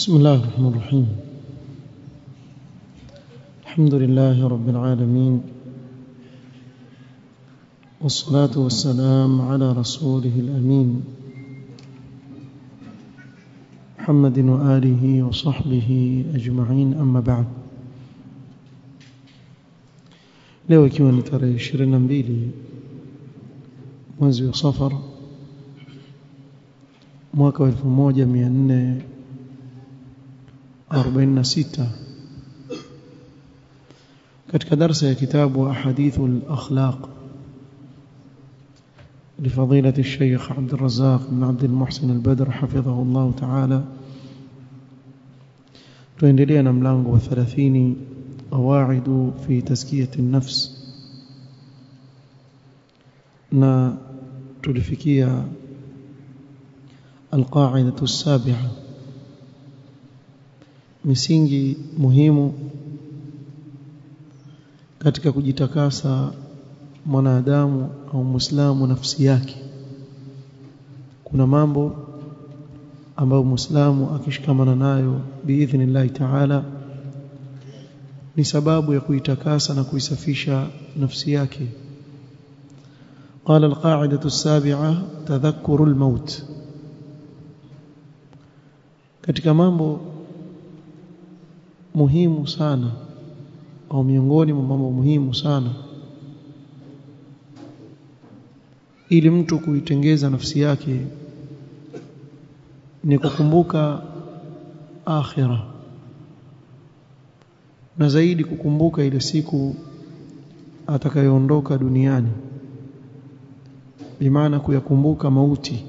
بسم الله الرحمن الرحيم. الحمد لله رب العالمين. والصلاة والسلام على رسوله الأمين. محمد وآله وصحبه أجمعين. أما بعد. leo ikiwa ni tarehe 22 mwezi wa safar mwaka wa 1446 katika darasa ya kitabu ahadithu al-akhlaq لفضيلة الشيخ عبد الرزاق بن عبد المحسن البدر حفظه الله تعالى. mlango wa 30 قواعد في تزكية النفس. na tulifikia القاعدة السابعة. misingi muhimu katika kujitakasa mwanadamu au muislamu nafsi yake kuna mambo ambayo muislamu akishikamana nayo biidhnillahi ta'ala ni sababu ya kuitakasa na kuisafisha nafsi yake قال القاعدة السابعة تذكر الموت katika mambo muhimu sana au miongoni mwa mambo muhimu sana ili mtu kuitengeza nafsi yake ni kukumbuka akhira. Na zaidi kukumbuka ile siku atakayoondoka duniani. Bimaana kuyakumbuka mauti.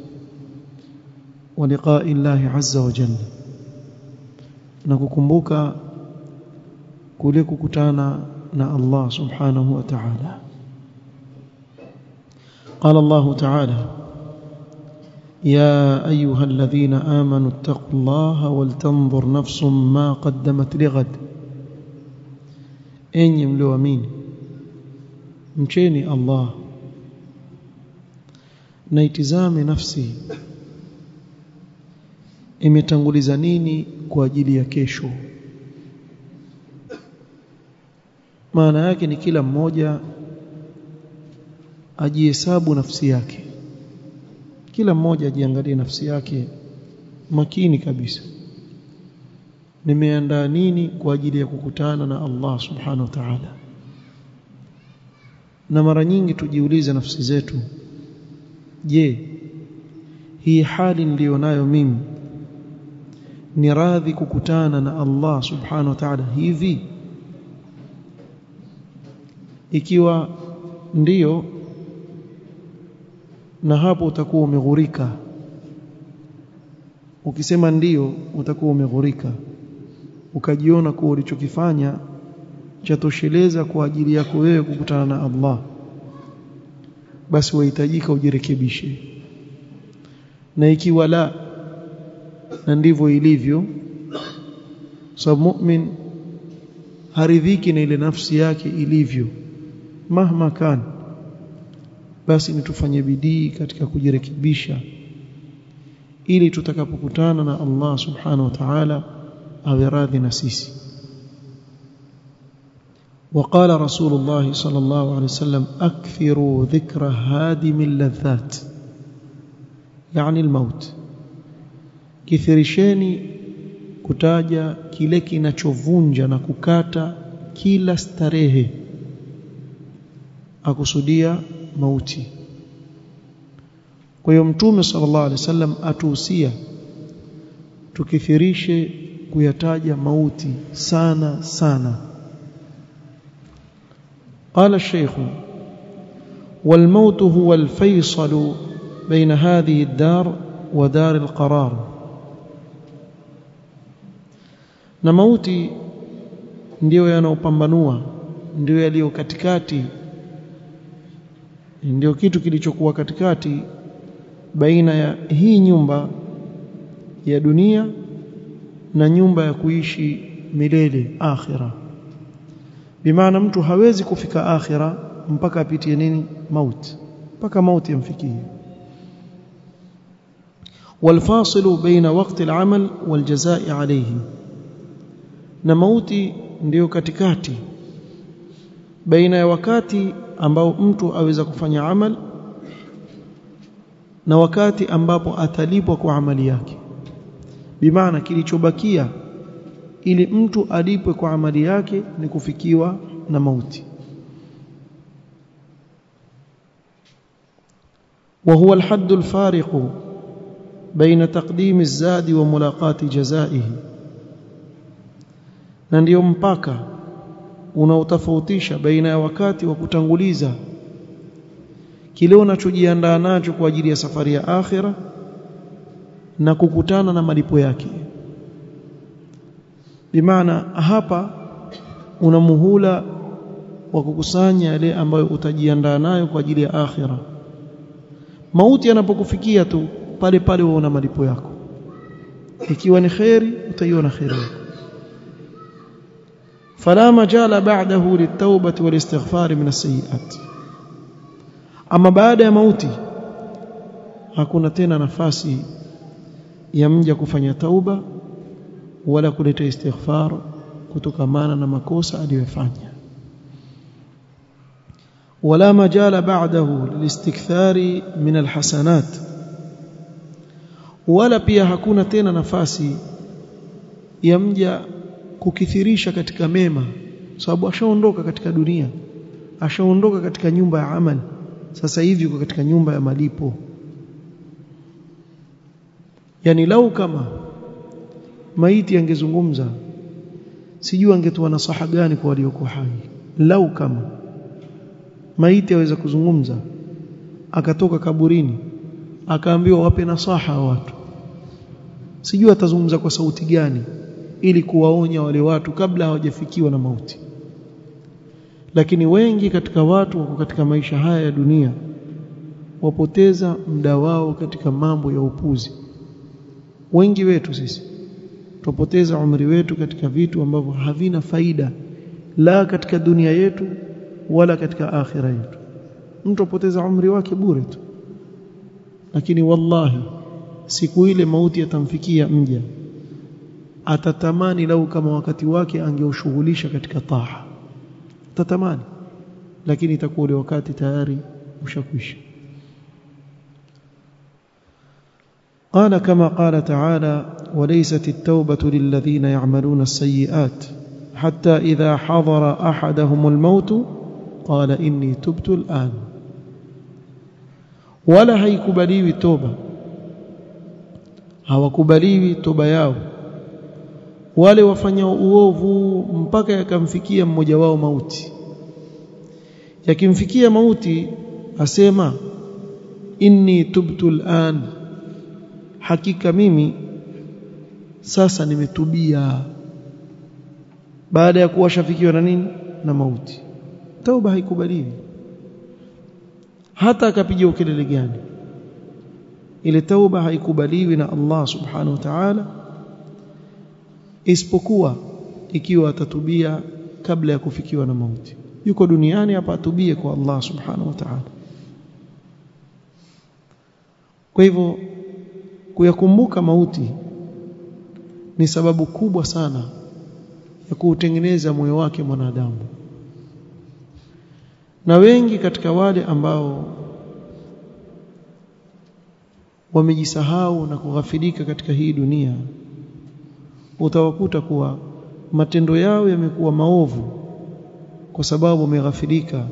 Wa liqa'i Allah azza wa jalla. Na kukumbuka kule kukutana na Allah subhanahu wa ta'ala قال الله تعالى يا ايها الذين امنوا اتقوا الله ولتنظر نفس ما قدمت لغد enyi mlioamini mcheni Allah na itizame nafsi imetanguliza nini kwa ajili ya kesho Maana yake ni kila mmoja ajihesabu nafsi yake. Kila mmoja ajiangalie nafsi yake makini kabisa. Nimeandaa nini kwa ajili ya kukutana na Allah subhanahu wa ta'ala? Na mara nyingi tujiulize nafsi zetu je hii hali niliyonayo mimi ni radhi kukutana na Allah subhanahu wa ta'ala hivi ikiwa ndiyo na hapo utakuwa umeghurika ukisema ndiyo utakuwa umeghurika ukajiona kuwa ulichokifanya chatosheleza kwa ajili yako wewe kukutana na Allah. Basi wahitajika ujirekebishe. Na ikiwa la na ndivyo ilivyo sababu mu'min haridhiki na ile nafsi yake ilivyo mahma kan basi ni tufanye bidii katika kujirekebisha ili tutakapokutana na Allah subhanahu wa ta'ala awe radhi na sisi وقال رسول الله صلى الله عليه وسلم أكثروا ذكر هادم اللذات يعني الموت كثرشeni kutaja kile kinachovunja na kukata kila starehe akusudia mauti kwa hiyo mtume sallallahu alaihi wasallam atuhusia tukithirishe kuyataja mauti sana sana قال الشيخ والموت هو الفيصل بين هذه الدار ودار القرار na mauti ndiyo yanayopambanua ndiyo yaliyo katikati ndiyo kitu kilichokuwa katikati baina ya hii nyumba ya dunia na nyumba ya kuishi milele akhira bimaana mtu hawezi kufika akhira mpaka apitie nini mauti mpaka mauti yamfikie والفاصل بين وقت العمل والجزاء عليه na mauti ndiyo katikati baina ya wakati ambao mtu aweza kufanya amal na wakati ambapo atalipwa kwa amali yake bimaana kilichobakia ili mtu alipwe kwa amali yake ni kufikiwa na mauti وهو الحد الفارق بين تقديم الزاد وملاقاة جزائه na ndio mpaka unaotofautisha baina ya wakati wa kutanguliza. Kile unachojiandaa nacho kwa ajili ya safari ya akhira na kukutana na malipo yake. Bimaana hapa una muhula wa kukusanya yale ambayo utajiandaa nayo kwa ajili ya akhira. Mauti yanapokufikia tu pale pale waona malipo yako. Ikiwa ni kheri utaiona kheri yako فلا مجال بعده للتوبة والاستغفار من السيئات أما بعد mauti hakuna tena nafasi ya mja kufanya tauba wala kuleta istighfar kutokamana na makosa aliyofanya ولا مجال بعده للاستكثار من الحسنات wala pia hakuna tena nafasi ya mja kukithirisha katika mema sababu ashaondoka katika dunia ashaondoka katika nyumba ya amali sasa hivi yuko katika nyumba ya malipo. Yani lau kama maiti angezungumza sijui angetoa nasaha gani kwa walioko hai. Lau kama maiti aweza kuzungumza akatoka kaburini akaambiwa wape nasaha watu. Sijui atazungumza kwa sauti gani ili kuwaonya wale watu kabla hawajafikiwa na mauti. Lakini wengi katika watu wako katika maisha haya ya dunia wapoteza muda wao katika mambo ya upuzi. Wengi wetu sisi tupoteza umri wetu katika vitu ambavyo havina faida la katika dunia yetu wala katika akhira yetu. Mtu apoteza umri wake bure tu. Lakini wallahi siku ile mauti yatamfikia mja atatamani lau kama wakati wake angeushughulisha katika taa tatamani lakini itakuwa ule wakati tayari ushakwisha قال كما قال تعالى وليست التوبة للذين يعملون السيئات حتى إذا حضر أحدهم الموت قال إني تبت الآن ولا haikubaliwi toba hawakubaliwi toba yao wale wafanya uovu mpaka yakamfikia mmoja wao mauti. Yakimfikia mauti asema inni tubtu al'an. Hakika mimi sasa nimetubia. Baada ya kuwashafikiwa na nini? Na mauti. Tauba haikubaliwi. Hata akapiga ukelele gani? Ile tauba haikubaliwi na Allah subhanahu wa ta'ala isipokuwa ikiwa atatubia kabla ya kufikiwa na mauti. Yuko duniani hapa atubie kwa Allah subhanahu wa ta'ala. Kwa hivyo kuyakumbuka mauti ni sababu kubwa sana ya kuutengeneza moyo wake mwanadamu. Na wengi katika wale ambao wamejisahau na kughafilika katika hii dunia utawakuta kuwa matendo yao yamekuwa maovu kwa sababu wameghafilika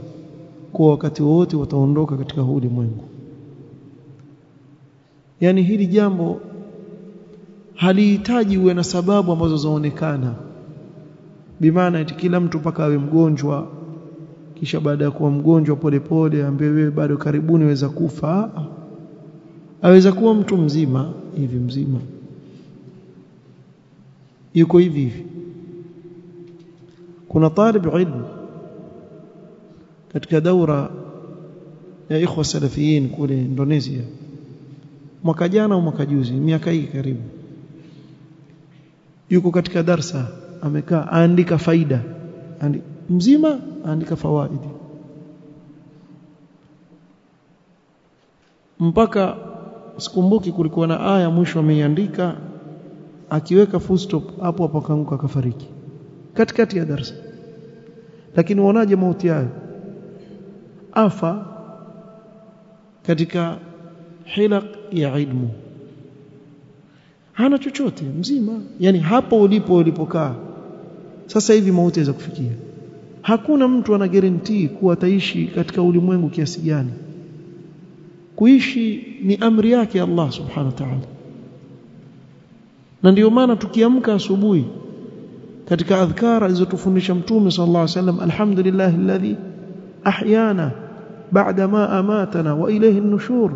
kuwa wakati wote wataondoka katika huu ulimwengu. Yani hili jambo halihitaji uwe na sababu ambazo zaonekana. Bimaana eti kila mtu paka awe mgonjwa kisha baada ya kuwa mgonjwa polepole ambaye wewe bado karibuni weza kufa. Aweza kuwa mtu mzima hivi mzima yuko hivi hivi. Kuna talib ilmu katika daura ya ikhwa salafiyin kule Indonesia. Mwaka jana au mwaka juzi miaka hii karibu. Yuko katika darsa amekaa aandika faida. Andi, mzima aandika fawaidi mpaka sikumbuki kulikuwa na aya mwisho ameiandika akiweka full stop hapo hapo akaanguka akafariki. Katikati ya darasa. Lakini uonaje mauti hayo? Afa katika hilaq ya ilmu. Hana chochote mzima. Yani hapo ulipo ulipokaa. Sasa hivi mauti yaweza kufikia. Hakuna mtu ana guarantee kuwa ataishi katika ulimwengu kiasi gani. Kuishi ni amri yake Allah subhanahu wa ta'ala na ndiyo maana tukiamka asubuhi katika adhkara alizotufundisha mtume sallallahu alaihi wasallam alhamdulillah alladhi ahyana ba'da ma amatana wa ilayhi an-nushur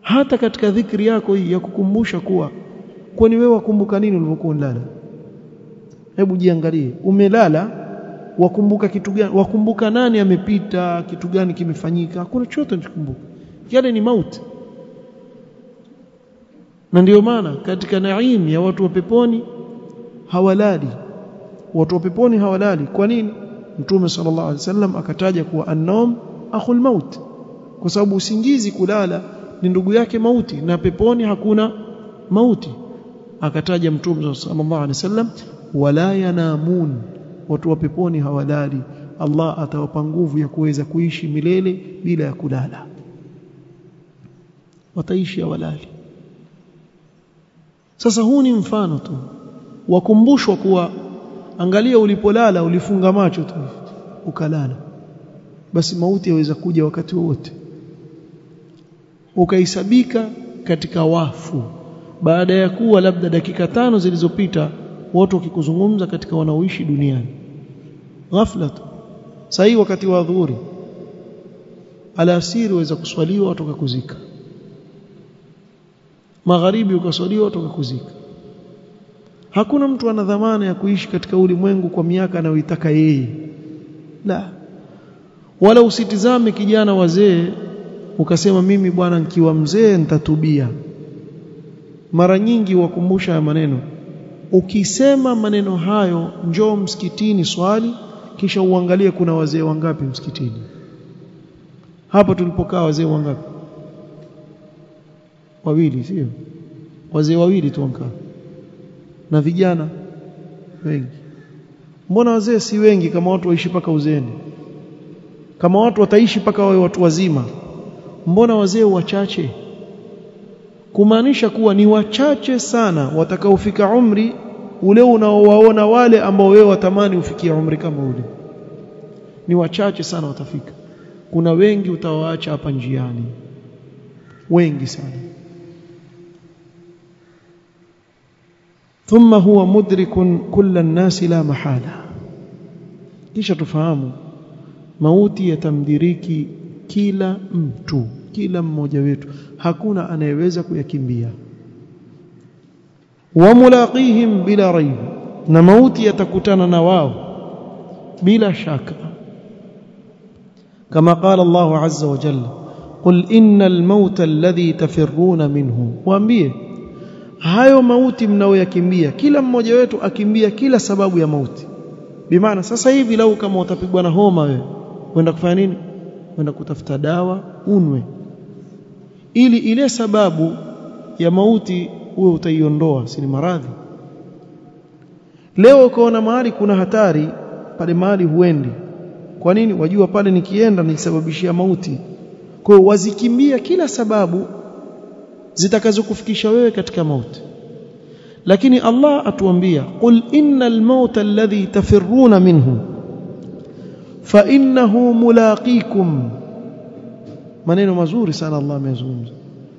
hata katika dhikri yako hii ya kukumbusha kuwa kwani wewe wakumbuka nini ulivyokuwa unalala hebu jiangalie umelala wakumbuka kitu gani wakumbuka nani amepita kitu gani kimefanyika? Kuna chochote unachokumbuka? Yale ni mauti na ndiyo maana katika naim ya watu wa peponi hawalali. Watu wa peponi hawalali. Kwa nini? Mtume sallallahu alaihi wasallam akataja kuwa an-nawm akhul maut. Kwa sababu usingizi kulala ni ndugu yake mauti na peponi hakuna mauti. Akataja mtume sallallahu alaihi wasallam wala yanamun. Watu wa peponi hawalali. Allah atawapa nguvu ya kuweza kuishi milele bila ya kulala. Wataishi hawalali sasa huu ni mfano tu wakumbushwa kuwa angalia ulipolala ulifunga macho tu ukalala. Basi mauti yaweza kuja wakati wowote. Ukaisabika katika wafu. Baada ya kuwa labda dakika tano zilizopita watu wakikuzungumza katika wanaoishi duniani. Ghafla tu. Sahi wakati wa dhuhuri alasiri waweza kuswaliwa watu wakakuzika magharibi ukaswaliwa watu kuzika. Hakuna mtu ana dhamana ya kuishi katika ulimwengu kwa miaka anayoitaka yeye. La. Wala usitizame kijana wazee ukasema mimi bwana nkiwa mzee nitatubia. Mara nyingi wakumbusha maneno. Ukisema maneno hayo njoo msikitini swali kisha uangalie kuna wazee wangapi msikitini. Hapa tulipokaa wazee wangapi wawili sio? Wazee wawili tu wankaa na vijana wengi. Mbona wazee si wengi kama watu waishi paka uzeni kama watu wataishi paka wawe watu wazima? Mbona wazee wachache? Kumaanisha kuwa ni wachache sana watakaofika umri ule unaowaona wale ambao wewe watamani ufikie umri kama ule. Ni wachache sana watafika. Kuna wengi utawaacha hapa njiani. Wengi sana thumma huwa mudrikun kulla nnasi la mahala. Kisha tufahamu mauti yatamdiriki kila mtu kila mmoja wetu. Hakuna anayeweza kuyakimbia. Wa mulaqihim bila raib na mauti yatakutana na wao bila shaka. Kama qala Allah azza wa jalla qul innal mauta alladhi tafirruna minhu. Waambie hayo mauti mnaoyakimbia kila mmoja wetu akimbia kila sababu ya mauti. Bimaana sasa hivi lau kama utapigwa na homa wewe kwenda kufanya nini? Kwenda kutafuta dawa unwe. Ili ile sababu ya mauti uwe utaiondoa si ni maradhi? Leo ukaona mahali kuna hatari pale mahali huendi. Kwa nini? Wajua pale nikienda nisababishia mauti. Kwa wazikimbia kila sababu zitakazokufikisha wewe katika mauti. Lakini Allah atuambia qul innal mauta alladhi tafirruna minhu fa innahu mulaqikum. Maneno mazuri sana Allah amezungumza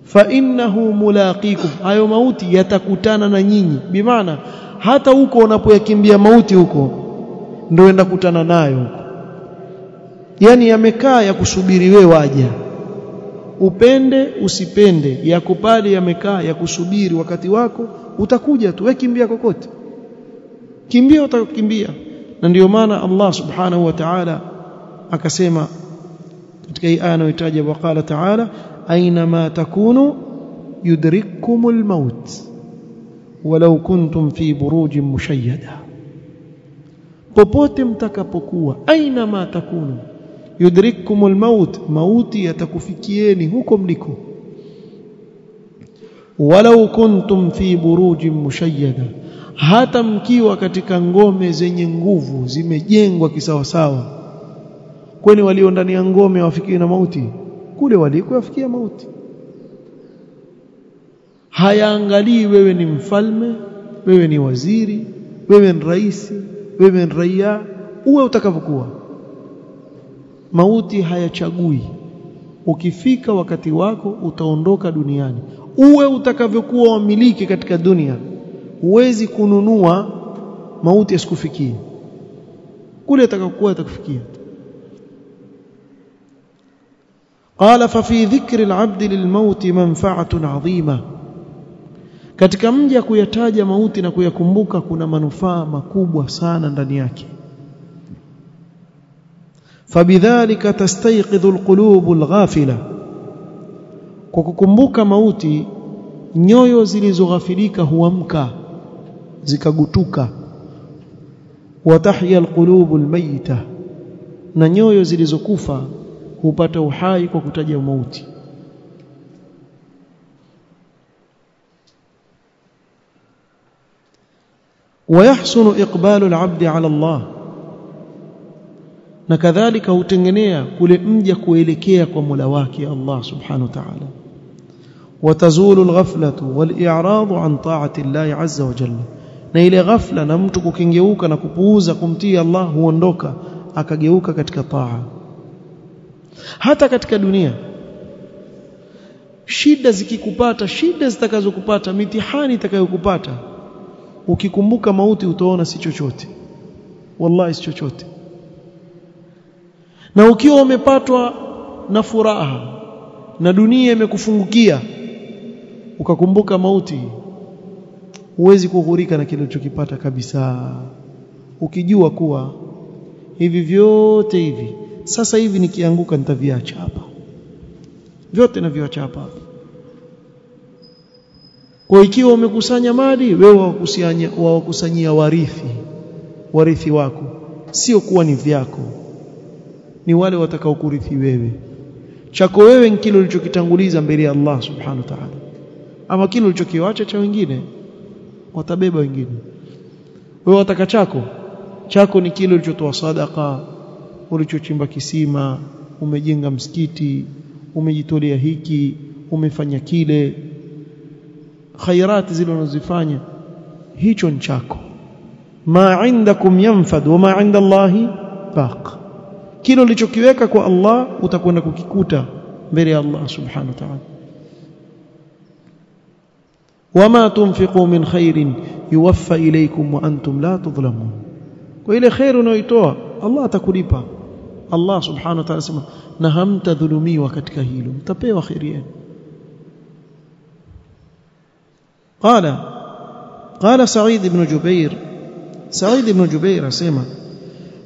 fa innahu mulaqikum. Hayo mauti yatakutana na nyinyi. Bimaana hata huko unapoyakimbia mauti huko ndio enda kutana nayo huko. Yani yamekaa ya kusubiri wewe waja upende usipende yako pale yamekaa ya kusubiri wakati wako utakuja tu. Wewe kimbia kokote. Kimbia utakimbia. Na ndio maana Allah subhanahu wa ta'ala akasema katika hii aya anayotaja waqala ta'ala aina ma takunu yudrikkumul maut walau kuntum fi burujin mushayyada. Popote mtakapokuwa aina ma takunu yudrikkumul maut mauti yatakufikieni huko mliko. Walau kuntum fi burujin mushayyada hata mkiwa katika ngome zenye nguvu zimejengwa kisawasawa. Kwani walio ndani ya ngome wafikie na mauti? Kule waliko wafikia mauti. Hayaangalii wewe ni mfalme wewe ni waziri wewe ni rais wewe ni raia uwe utakavyokuwa mauti hayachagui ukifika wakati wako utaondoka duniani uwe utakavyokuwa wamiliki katika dunia huwezi kununua mauti yasikufikie kule atakapokuwa atakufikia قال ففي ذكر العبد للموت منفعه عظيمه katika mja kuyataja mauti na kuyakumbuka kuna manufaa makubwa sana ndani yake fabidhalika tastayqidhu alqulub alghafila kwa kukumbuka mauti nyoyo zilizoghafilika huamka zikagutuka watahya alqulub almayta na nyoyo zilizokufa hupata uhai kwa kutaja mauti ويحسن إقبال العبد على الله na kadhalika hutengenea kule mja kuelekea kwa Mola wake Allah subhanahu wa ta'ala. Watazulu alghaflatu wal-i'radu an ta'ati Allah azza wa jalla. Na ile ghafla na mtu kukengeuka na kupuuza kumtii Allah huondoka akageuka katika taa hata katika dunia shida zikikupata shida zitakazokupata mitihani itakayokupata ukikumbuka mauti utaona si chochote. Wallahi si chochote na ukiwa umepatwa na furaha na dunia imekufungukia ukakumbuka mauti huwezi kuhurika na kile ulichokipata kabisa. Ukijua kuwa hivi vyote hivi sasa hivi nikianguka nitaviacha hapa. Vyote naviacha hapa. Kwa ikiwa umekusanya mali wewe wakusanyia warithi warithi wako. Sio kuwa ni vyako ni wale watakaokurithi wewe. Chako wewe ni kile ulichokitanguliza mbele ya Allah subhanahu wa ta'ala. Ama kile ulichokiacha cha wengine watabeba wengine. Wewe wataka chako? Chako ni kile ulichotoa sadaka ulichochimba kisima umejenga msikiti umejitolea hiki umefanya kile. Khairati zile unazofanya hicho ni chako. Ma indakum yanfad wa ma inda Allahi baq kile ulichokiweka kwa Allah utakwenda kukikuta mbele ya Allah subhanahu wa ta'ala wama tunfiqu min khairin yuwaffa ilaykum wa antum la tudhlamun kwa ile khair unayoitoa Allah atakulipa Allah subhanahu wa ta'ala sema na hamtadhulumiwa katika hilo mtapewa khairi yenu قال قال سعيد بن جبير سعيد بن جبير اسمع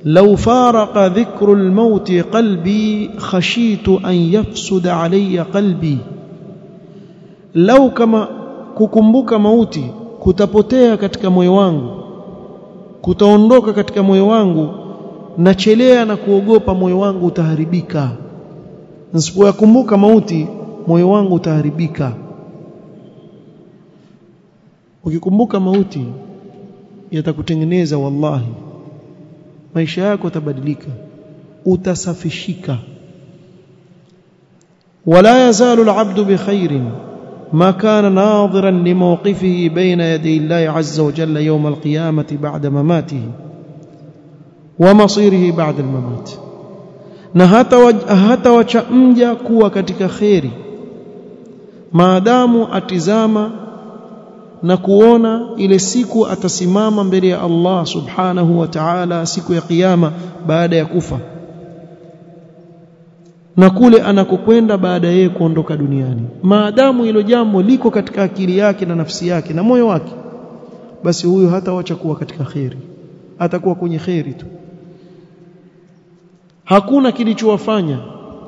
لو فارق ذكر الموت قلبي خشيت أن يفسد علي قلبي لو كما kukumbuka mauti kutapotea katika moyo wangu kutaondoka katika moyo wangu nachelea na kuogopa moyo wangu utaharibika nisipoyakumbuka mauti moyo wangu utaharibika ukikumbuka mauti yatakutengeneza wallahi Maisha yako yatabadilika utasafishika wala yazalu al'abdu bikhairin ما كان ناظرا لموقفه بين يدي الله عز وجل يوم القيامة بعد مماته ومصيره بعد الممات na hata hata wacha mja kuwa katika kheri maadamu atizama na kuona ile siku atasimama mbele ya Allah subhanahu wa ta'ala siku ya kiyama baada ya kufa. Na kule anakokwenda baada yeye kuondoka duniani. Maadamu hilo jambo liko katika akili yake na nafsi yake na moyo wake basi huyo hatawacha kuwa katika kheri. Atakuwa kwenye kheri tu. Hakuna kilichowafanya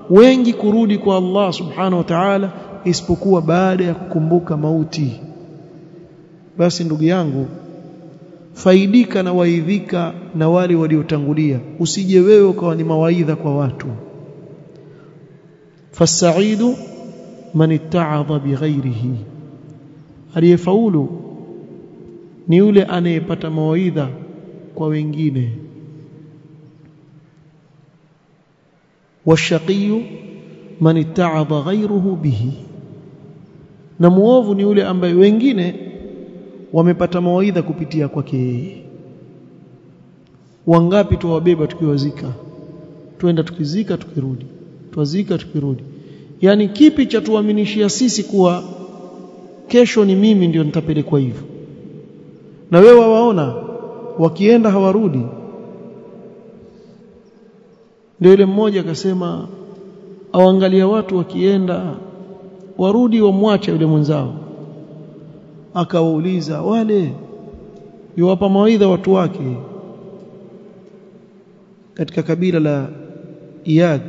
wengi kurudi kwa Allah subhanahu wa ta'ala isipokuwa baada ya kukumbuka mauti basi ndugu yangu faidika na waidhika na wale waliotangulia. Usije wewe ukawa ni mawaidha kwa watu. Fasaidu man itta'adha bighairihi aliyefaulu ni yule anayepata mawaidha kwa wengine. Washaqiyu man itta'adha ghayruhu bihi. Na muovu ni yule ambaye wengine wamepata mawaidha kupitia kwake yeye. Wangapi tuwabeba tukiwazika? Twenda tukizika tukirudi. Twazika tukirudi. Yani kipi cha tuaminishia sisi kuwa kesho ni mimi ndio nitapelekwa hivyo? Na wewe waona wakienda hawarudi. Ndio yule mmoja akasema awaangalia watu wakienda warudi wamwacha yule mwenzao akawauliza wale yuwapa mawaidha watu wake? Katika kabila la Iyad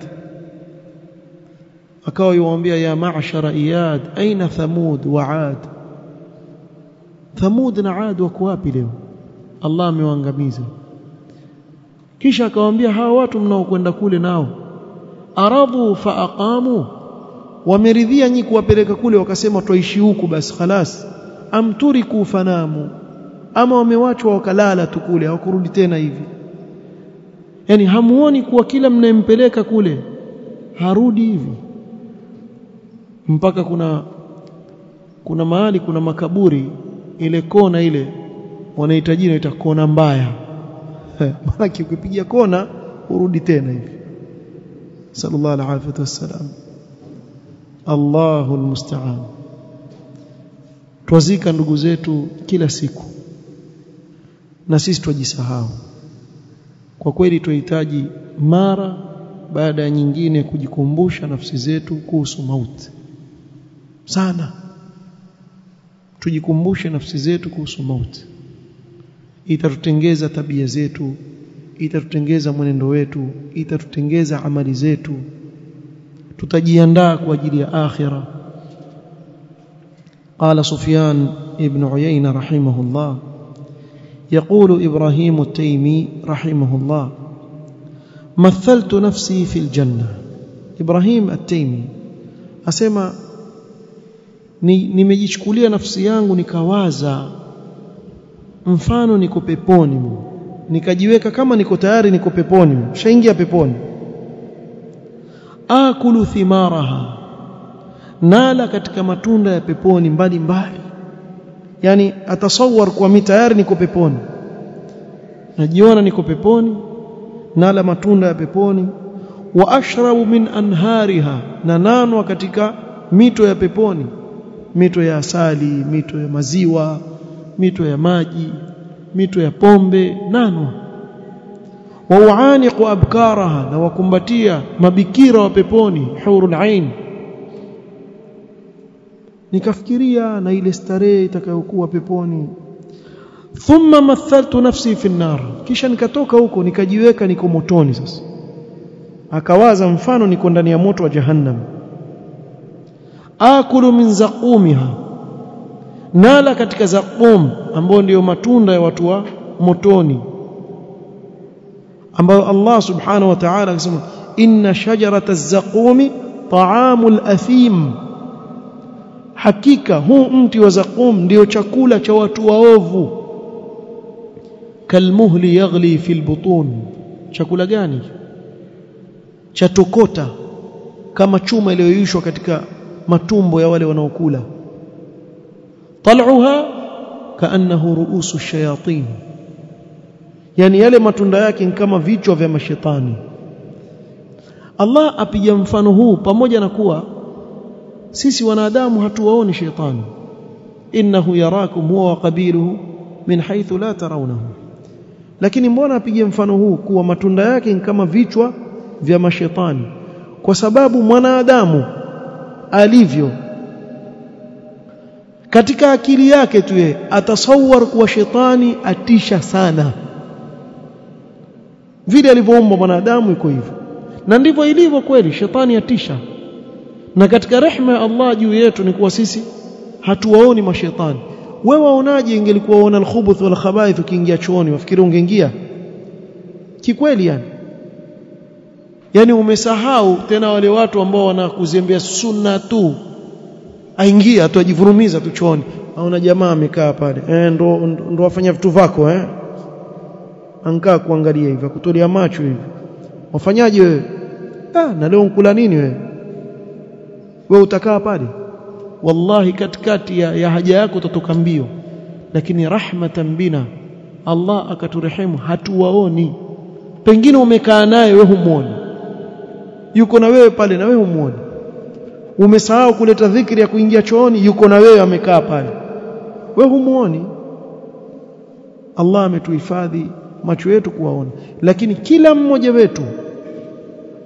akawa yuwaambia ya ma'shara Iyad aina Thamud wa Ad Thamud na Ad wako wapi leo? Allah amewaangamiza. Kisha akawaambia hawa watu mnaokwenda kule nao aradhu faaqamu wameridhia nyi kuwapeleka kule wakasema twaishi huku basi khalas amturiku fanamu. Ama wamewachwa wakalala tu kule hawakurudi tena hivi. Yani hamuoni kuwa kila mnayempeleka kule harudi hivi. Mpaka kuna kuna mahali kuna makaburi ile kona ile wanahitaji inaita kona mbaya. Maana ukipiga kona urudi tena hivi. Sallallahu alaihi wasallam Allahu almusta'an twazika ndugu zetu kila siku. Na sisi twajisahau. Kwa kweli tunahitaji mara baada ya nyingine kujikumbusha nafsi zetu kuhusu mauti. Sana. Tujikumbushe nafsi zetu kuhusu mauti. Itatutengeza tabia zetu itatutengeza mwenendo wetu itatutengeza amali zetu. Tutajiandaa kwa ajili ya akhira قال سفيان ابن عيينة رحمه الله يقول إبراهيم التيمي رحمه الله مثلت نفسي في الجنة إبراهيم التيمي أسمى nimejichukulia nafsi yangu nikawaza mfano niko peponi nikajiweka kama niko tayari niko peponi shaingia peponi akulu thimaraha nala katika matunda ya peponi mbali mbali yani atasawar kwa mimi tayari niko peponi. Najiona niko peponi nala matunda ya peponi. Wa ashrabu min anhariha na nanwa katika mito ya peponi. Mito ya asali mito ya maziwa mito ya maji mito ya pombe nanwa. Wa uaniqu abkaraha na wakumbatia mabikira wa peponi hurul ain nikafikiria na ile starehe itakayokuwa peponi. Thumma mathaltu nafsi fi nar kisha nikatoka huko nikajiweka niko motoni sasa. Akawaza mfano niko ndani ya moto wa jahannam. Akulu min zaqumiha. Nala katika zaqum ambao ndiyo matunda ya watu wa motoni. Ambayo Allah subhanahu wa ta'ala akasema inna shajarata az-zaqumi ta'amul athim hakika huu mti wa zaqum ndio chakula cha watu waovu. Kalmuhli yaghli fil butun. Chakula gani? Cha tokota kama chuma iliyoyushwa katika matumbo ya wale wanaokula. Tal'uha kaannahu ru'usu shayatin. Yani yale matunda yake ni kama vichwa vya mashetani. Allah apiga mfano huu pamoja na kuwa sisi wanadamu hatuwaoni shetani innahu yarakum huwa wa qabiluhu min haythu la tarawnahu. Lakini mbona apige mfano huu kuwa matunda yake ni kama vichwa vya mashetani kwa sababu mwanadamu alivyo. Katika akili yake tu yeye atasawar kuwa shetani atisha sana. Vile alivyoumba mwanadamu iko hivyo. Na ndivyo ilivyo kweli shetani atisha na katika rehema ya Allah juu yetu ni kuwa sisi hatuwaoni mashetani. Wewe waonaje ingelikuwa uona alkhubuth wal khabaith ukiingia chooni wafikiri ungeingia? Kikweli yani. Yani umesahau tena wale watu ambao wanakuzembea sunna tu. Aingia tu ajivurumiza tu chooni aona jamaa amekaa pale. Eh ndo ndo wafanya vitu vako eh? Ankaa kuangalia hivi kutolea macho hivi. Wafanyaje wewe? Ah na leo nkula nini wewe wewe utakaa pale. Wallahi katikati ya, ya haja yako utatoka mbio. Lakini rahmatan bina Allah akaturehemu hatuwaoni. Pengine umekaa naye wewe humuoni. Yuko na wewe pale na wewe humuoni. Umesahau kuleta dhikri ya kuingia chooni yuko na wewe amekaa pale. Wewe humuoni. Allah ametuhifadhi macho yetu kuwaona. Lakini kila mmoja wetu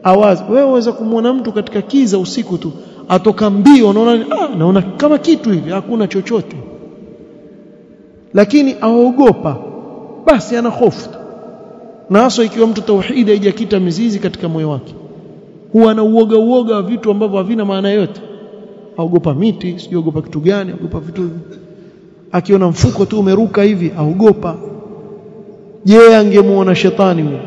awazi wewe waweza kumwona mtu katika kiza usiku tu atoka mbio unaona ah naona kama kitu hivi hakuna chochote. Lakini aogopa basi ana hofu. Na hasa ikiwa mtu tauhidi haijakita mizizi katika moyo wake. Huwa ana uoga uoga wa vitu ambavyo havina maana yote. Aogopa miti siogopa kitu gani aogopa vitu akiona mfuko tu umeruka hivi aogopa. Je angemuona shetani huyo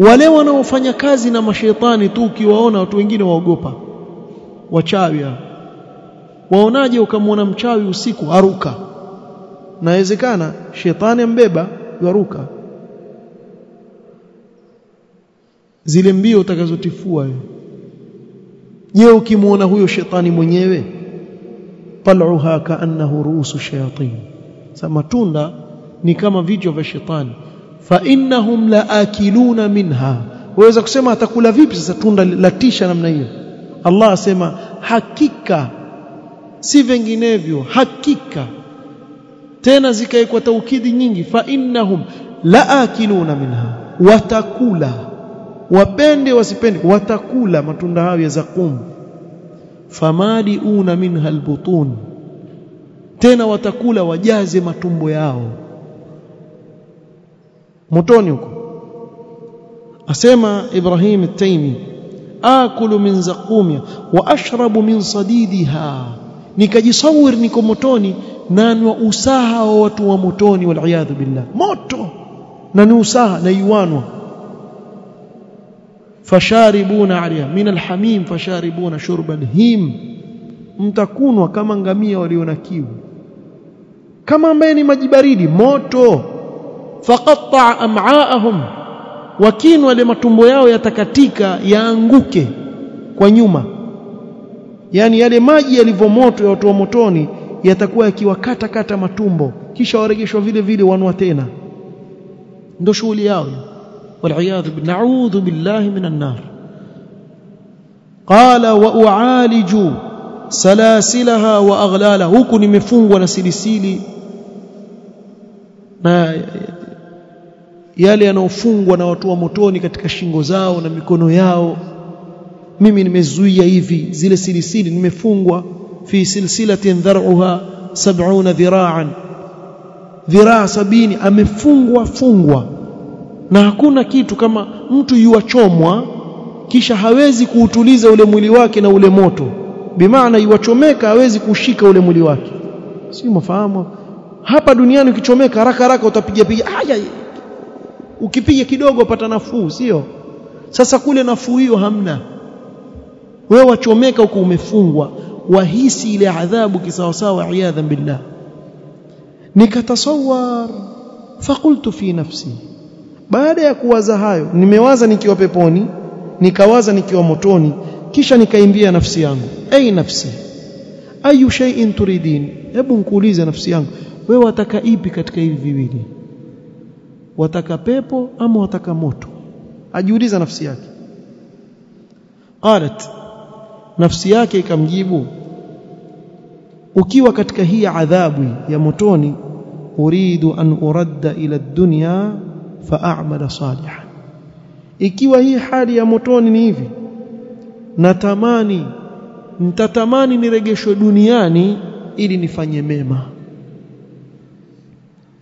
wale wanaofanya kazi na mashaitani tu ukiwaona watu wengine waogopa. Wachawi waonaje ukamwona mchawi usiku aruka nawezekana shetani ambeba yaruka. Zile mbio utakazotifua je ukimwona huyo shetani mwenyewe? Tal'uha kaannahu ruusu shayatin. Sa matunda ni kama vichwa vya shetani fa innahum laakiluna minha. Waweza kusema atakula vipi sasa tunda latisha namna hiyo? Allah asema hakika si vinginevyo hakika. Tena zikaekwa taukidi nyingi fa innahum laakiluna minha. Watakula. Wapende wasipende watakula matunda hayo ya zakum. Famaliuna minha albutun. Tena watakula wajaze matumbo yao motoni huko. Asema Ibrahim at-Taymi akulu min zaqumia wa ashrabu min sadidiha. Nikajisawir niko motoni nanwa usaha wa watu wa motoni wal billah. Moto! Na ni usaha na iwanwa. Fasharibuna alayha min alhamim fasharibuna shurba alhim. Mtakunwa kama ngamia walio na kiu. Kama ambaye ni maji baridi moto faqatta am'aahum wakini wale matumbo yao yatakatika yaanguke kwa nyuma. Yani yale maji yalivomoto ya watu wa motoni yatakuwa yakiwakata kata matumbo kisha waregeshwa vile vile wanua tena. Ndio shughuli yao wal'iyadhu na'udhu billahi minan nar. Qala wa u'aliju salasilaha wa aghlala huku nimefungwa na silisili. Na yale yanayofungwa na watu wa motoni katika shingo zao na mikono yao. Mimi nimezuia hivi zile silisili nimefungwa. Fi silsilatin dhar'uha 70 dhira'an. Dhiraa sabini amefungwa fungwa. Na hakuna kitu kama mtu yuachomwa kisha hawezi kuutuliza ule mwili wake na ule moto. Bimaana yuachomeka hawezi kushika ule mwili wake. Si mafahamu hapa duniani ukichomeka haraka haraka utapiga piga ukipiga kidogo upata nafuu sio? Sasa kule nafuu hiyo hamna. Wewe wachomeka huko umefungwa wahisi ile adhabu kisawasawa iyadhan billah. Nikatasawar fakultu fi nafsi. Baada ya kuwaza hayo nimewaza nikiwa peponi nikawaza nikiwa motoni kisha nikaimbia nafsi yangu. Ai nafsi ayu shay'in turidin? Hebu nikuulize nafsi yangu wewe wataka ipi katika hivi viwili wataka pepo ama wataka moto. Ajiuliza nafsi yake. Qalat nafsi yake ikamjibu ukiwa katika hii adhabu ya motoni uridu an uradda ila dunya fa'amala salihan. Ikiwa hii hali ya motoni ni hivi natamani nitatamani niregeshwe duniani ili nifanye mema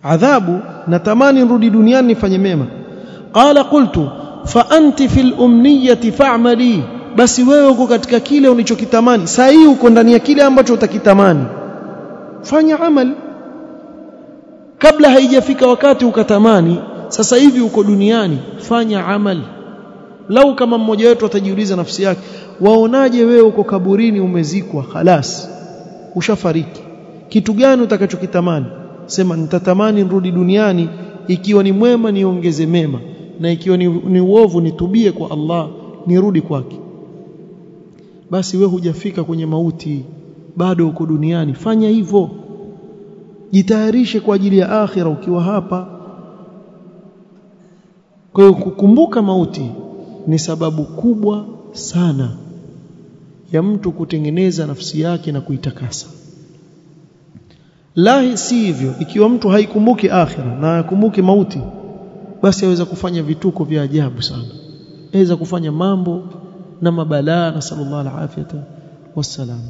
adhabu natamani nrudi duniani nifanye mema. Qala qultu fa anti fil umniyati fa'mali basi wewe uko katika kile ulichokitamani saa hii uko ndani ya kile ambacho utakitamani. Fanya amali. Kabla haijafika wakati ukatamani sasa hivi uko duniani fanya amali. Lau kama mmoja wetu atajiuliza nafsi yake waonaje wewe uko kaburini umezikwa khalas ushafariki. Kitu gani utakachokitamani sema nitatamani nrudi duniani ikiwa ni mwema niongeze mema na ikiwa ni, ni uovu nitubie kwa Allah nirudi kwake. Basi we hujafika kwenye mauti bado uko duniani fanya hivyo. Jitayarishe kwa ajili ya akhira ukiwa hapa. Kwa hiyo kukumbuka mauti ni sababu kubwa sana ya mtu kutengeneza nafsi yake na kuitakasa la si hivyo ikiwa mtu haikumbuki akhira na hakumbuki mauti basi aweza kufanya vituko vya ajabu sana aweza kufanya mambo na mabalaa na sallallahu alafiyata wassalam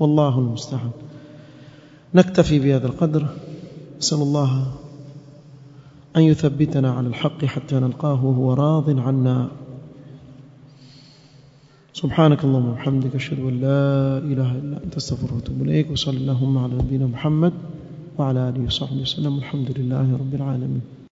wallahu almusta'an نكتفي بهذا القدر نسال الله أن يثبتنا على الحق حتى نلقاه وهو راض عنا سبحانك اللهم وبحمدك أشهد أن لا إله إلا أنت أستغفرك وأتوب إليك وصلى اللهم على نبينا محمد وعلى آله وصحبه وسلم الحمد لله رب العالمين.